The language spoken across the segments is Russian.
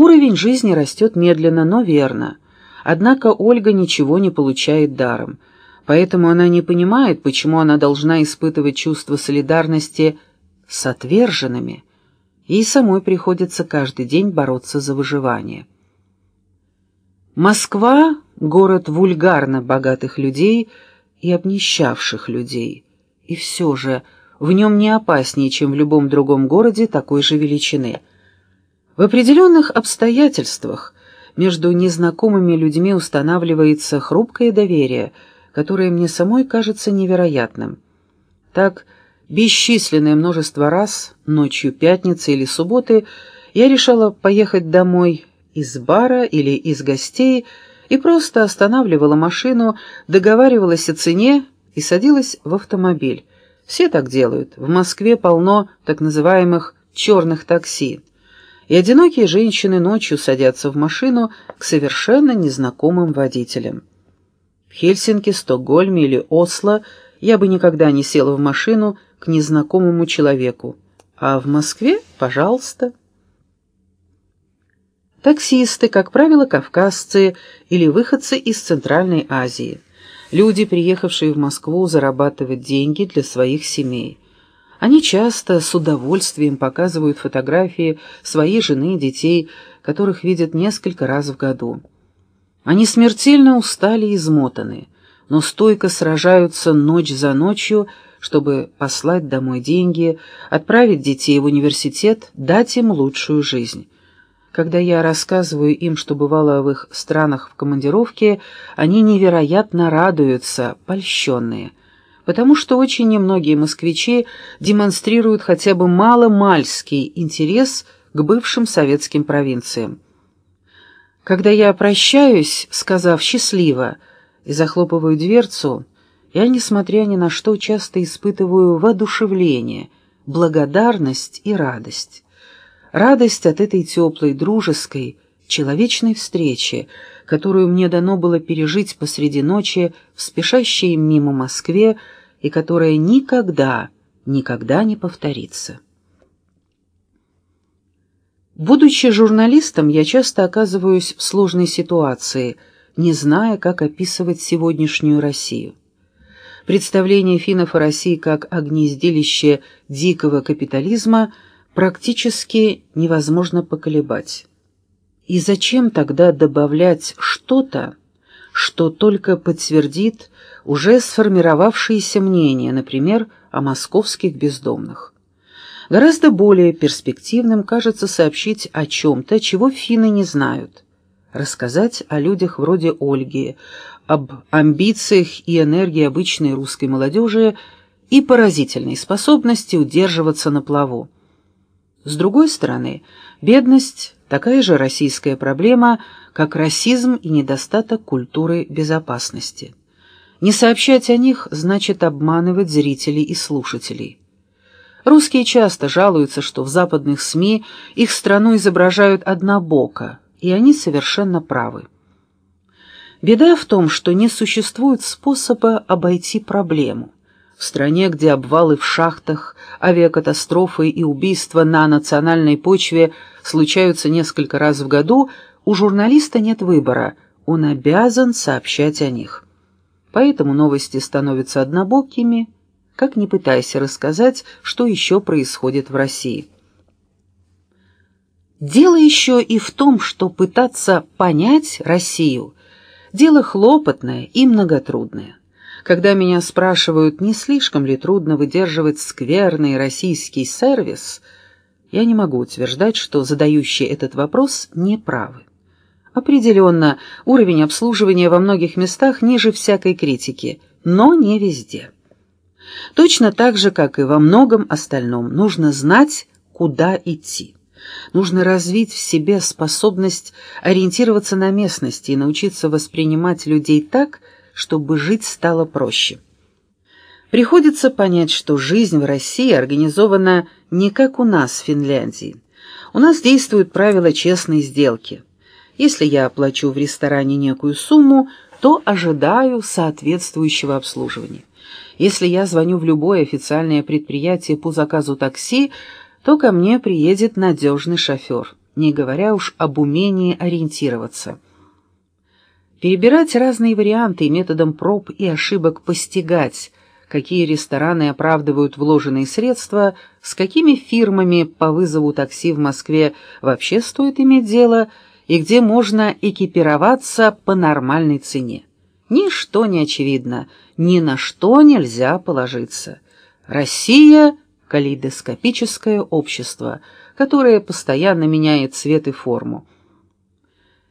Уровень жизни растет медленно, но верно. Однако Ольга ничего не получает даром, поэтому она не понимает, почему она должна испытывать чувство солидарности с отверженными. Ей самой приходится каждый день бороться за выживание. Москва — город вульгарно богатых людей и обнищавших людей. И все же в нем не опаснее, чем в любом другом городе такой же величины. В определенных обстоятельствах между незнакомыми людьми устанавливается хрупкое доверие, которое мне самой кажется невероятным. Так, бесчисленное множество раз, ночью пятницы или субботы, я решала поехать домой из бара или из гостей и просто останавливала машину, договаривалась о цене и садилась в автомобиль. Все так делают. В Москве полно так называемых «черных такси». И одинокие женщины ночью садятся в машину к совершенно незнакомым водителям. В Хельсинки, Стокгольме или Осло я бы никогда не села в машину к незнакомому человеку. А в Москве — пожалуйста. Таксисты, как правило, кавказцы или выходцы из Центральной Азии. Люди, приехавшие в Москву зарабатывать деньги для своих семей. Они часто с удовольствием показывают фотографии своей жены и детей, которых видят несколько раз в году. Они смертельно устали и измотаны, но стойко сражаются ночь за ночью, чтобы послать домой деньги, отправить детей в университет, дать им лучшую жизнь. Когда я рассказываю им, что бывало в их странах в командировке, они невероятно радуются, польщенные, потому что очень немногие москвичи демонстрируют хотя бы мало-мальский интерес к бывшим советским провинциям. Когда я прощаюсь, сказав «счастливо» и захлопываю дверцу, я, несмотря ни на что, часто испытываю воодушевление, благодарность и радость. Радость от этой теплой, дружеской, человечной встречи, которую мне дано было пережить посреди ночи в спешащей мимо Москве и которая никогда, никогда не повторится. Будучи журналистом, я часто оказываюсь в сложной ситуации, не зная, как описывать сегодняшнюю Россию. Представление финнов о России как о гнездилище дикого капитализма – практически невозможно поколебать. И зачем тогда добавлять что-то, что только подтвердит уже сформировавшиеся мнения, например, о московских бездомных? Гораздо более перспективным кажется сообщить о чем-то, чего финны не знают. Рассказать о людях вроде Ольги, об амбициях и энергии обычной русской молодежи и поразительной способности удерживаться на плаву. С другой стороны, бедность – такая же российская проблема, как расизм и недостаток культуры безопасности. Не сообщать о них значит обманывать зрителей и слушателей. Русские часто жалуются, что в западных СМИ их страну изображают однобоко, и они совершенно правы. Беда в том, что не существует способа обойти проблему. В стране, где обвалы в шахтах, авиакатастрофы и убийства на национальной почве случаются несколько раз в году, у журналиста нет выбора, он обязан сообщать о них. Поэтому новости становятся однобокими, как не пытайся рассказать, что еще происходит в России. Дело еще и в том, что пытаться понять Россию – дело хлопотное и многотрудное. Когда меня спрашивают, не слишком ли трудно выдерживать скверный российский сервис, я не могу утверждать, что задающие этот вопрос не правы. Определенно, уровень обслуживания во многих местах ниже всякой критики, но не везде. Точно так же, как и во многом остальном, нужно знать, куда идти. Нужно развить в себе способность ориентироваться на местности и научиться воспринимать людей так, чтобы жить стало проще. Приходится понять, что жизнь в России организована не как у нас в Финляндии. У нас действуют правила честной сделки. Если я оплачу в ресторане некую сумму, то ожидаю соответствующего обслуживания. Если я звоню в любое официальное предприятие по заказу такси, то ко мне приедет надежный шофер. не говоря уж об умении ориентироваться. Перебирать разные варианты и методом проб и ошибок постигать, какие рестораны оправдывают вложенные средства, с какими фирмами по вызову такси в Москве вообще стоит иметь дело и где можно экипироваться по нормальной цене. Ничто не очевидно, ни на что нельзя положиться. Россия — калейдоскопическое общество, которое постоянно меняет цвет и форму.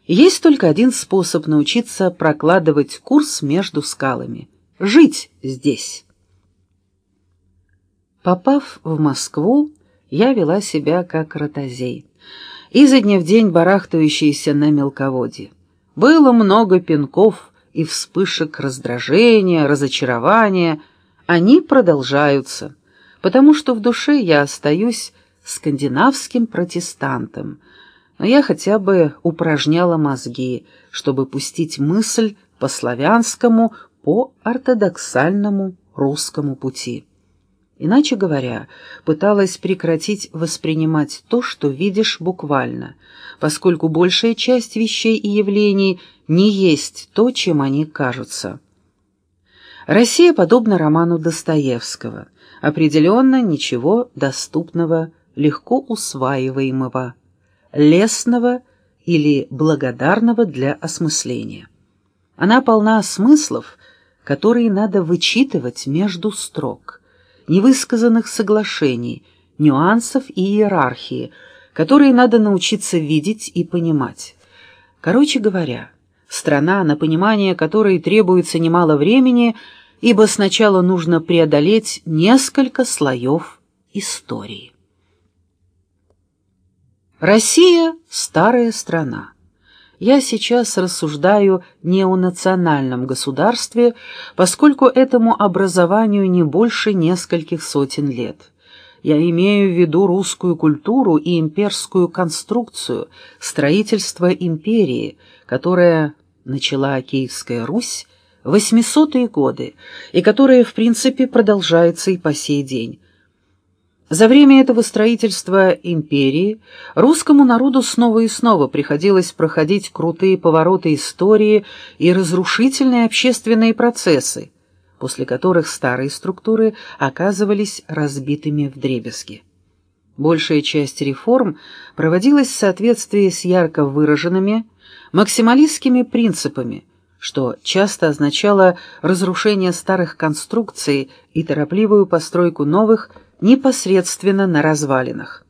Есть только один способ научиться прокладывать курс между скалами — жить здесь. Попав в Москву, я вела себя как ротозей, изо дня в день барахтающийся на мелководье. Было много пинков и вспышек раздражения, разочарования. Они продолжаются, потому что в душе я остаюсь скандинавским протестантом, но я хотя бы упражняла мозги, чтобы пустить мысль по славянскому, по ортодоксальному русскому пути. Иначе говоря, пыталась прекратить воспринимать то, что видишь буквально, поскольку большая часть вещей и явлений не есть то, чем они кажутся. Россия подобна роману Достоевского, определенно ничего доступного, легко усваиваемого, лесного или благодарного для осмысления. Она полна смыслов, которые надо вычитывать между строк – невысказанных соглашений, нюансов и иерархии, которые надо научиться видеть и понимать. Короче говоря, страна, на понимание которой требуется немало времени, ибо сначала нужно преодолеть несколько слоев истории. Россия – старая страна. Я сейчас рассуждаю не о национальном государстве, поскольку этому образованию не больше нескольких сотен лет. Я имею в виду русскую культуру и имперскую конструкцию, строительство империи, которая начала Киевская Русь в 800-е годы и которая, в принципе, продолжается и по сей день. За время этого строительства империи русскому народу снова и снова приходилось проходить крутые повороты истории и разрушительные общественные процессы, после которых старые структуры оказывались разбитыми вдребезги. Большая часть реформ проводилась в соответствии с ярко выраженными максималистскими принципами, что часто означало разрушение старых конструкций и торопливую постройку новых – непосредственно на развалинах.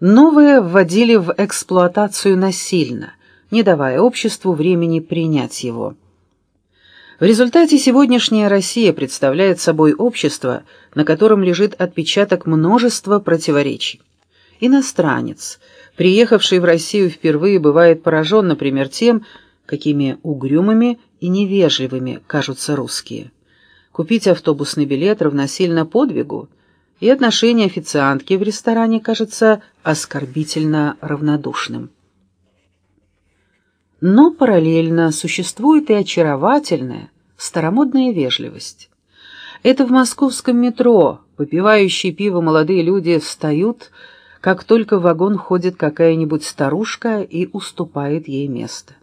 Новое вводили в эксплуатацию насильно, не давая обществу времени принять его. В результате сегодняшняя Россия представляет собой общество, на котором лежит отпечаток множества противоречий. Иностранец, приехавший в Россию впервые, бывает поражен, например, тем, какими угрюмыми и невежливыми кажутся русские. Купить автобусный билет равносильно подвигу, и отношение официантки в ресторане кажется оскорбительно равнодушным. Но параллельно существует и очаровательная, старомодная вежливость. Это в московском метро попивающие пиво молодые люди встают, как только в вагон ходит какая-нибудь старушка и уступает ей место.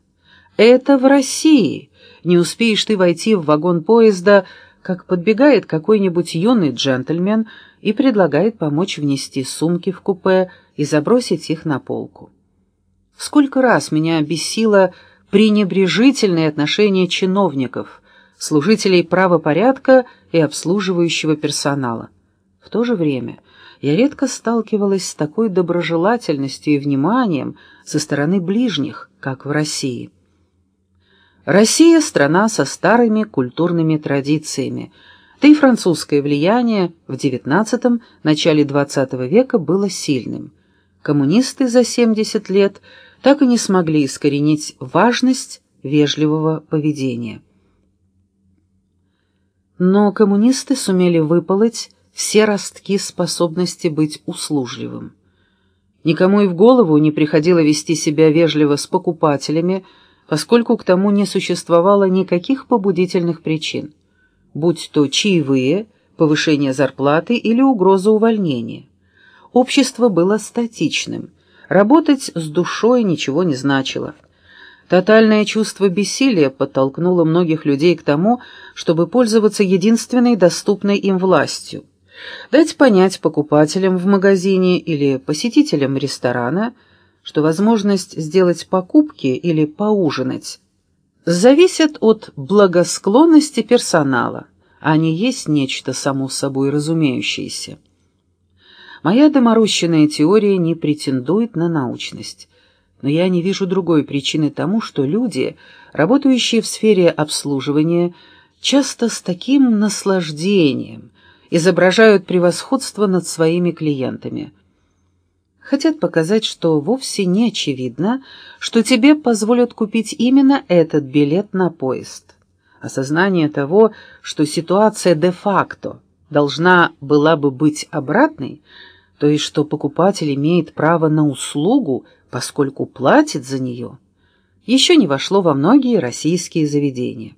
Это в России. Не успеешь ты войти в вагон поезда, как подбегает какой-нибудь юный джентльмен и предлагает помочь внести сумки в купе и забросить их на полку. Сколько раз меня бесило пренебрежительное отношение чиновников, служителей правопорядка и обслуживающего персонала. В то же время я редко сталкивалась с такой доброжелательностью и вниманием со стороны ближних, как в России. Россия – страна со старыми культурными традициями, да и французское влияние в XIX – начале XX века было сильным. Коммунисты за 70 лет так и не смогли искоренить важность вежливого поведения. Но коммунисты сумели выполоть все ростки способности быть услужливым. Никому и в голову не приходило вести себя вежливо с покупателями, поскольку к тому не существовало никаких побудительных причин, будь то чаевые, повышение зарплаты или угроза увольнения. Общество было статичным, Работать с душой ничего не значило. Тотальное чувство бессилия подтолкнуло многих людей к тому, чтобы пользоваться единственной доступной им властью. Дать понять покупателям в магазине или посетителям ресторана, что возможность сделать покупки или поужинать зависит от благосклонности персонала, а не есть нечто само собой разумеющееся. Моя доморощенная теория не претендует на научность, но я не вижу другой причины тому, что люди, работающие в сфере обслуживания, часто с таким наслаждением изображают превосходство над своими клиентами. Хотят показать, что вовсе не очевидно, что тебе позволят купить именно этот билет на поезд. Осознание того, что ситуация де-факто должна была бы быть обратной – то есть что покупатель имеет право на услугу, поскольку платит за нее, еще не вошло во многие российские заведения.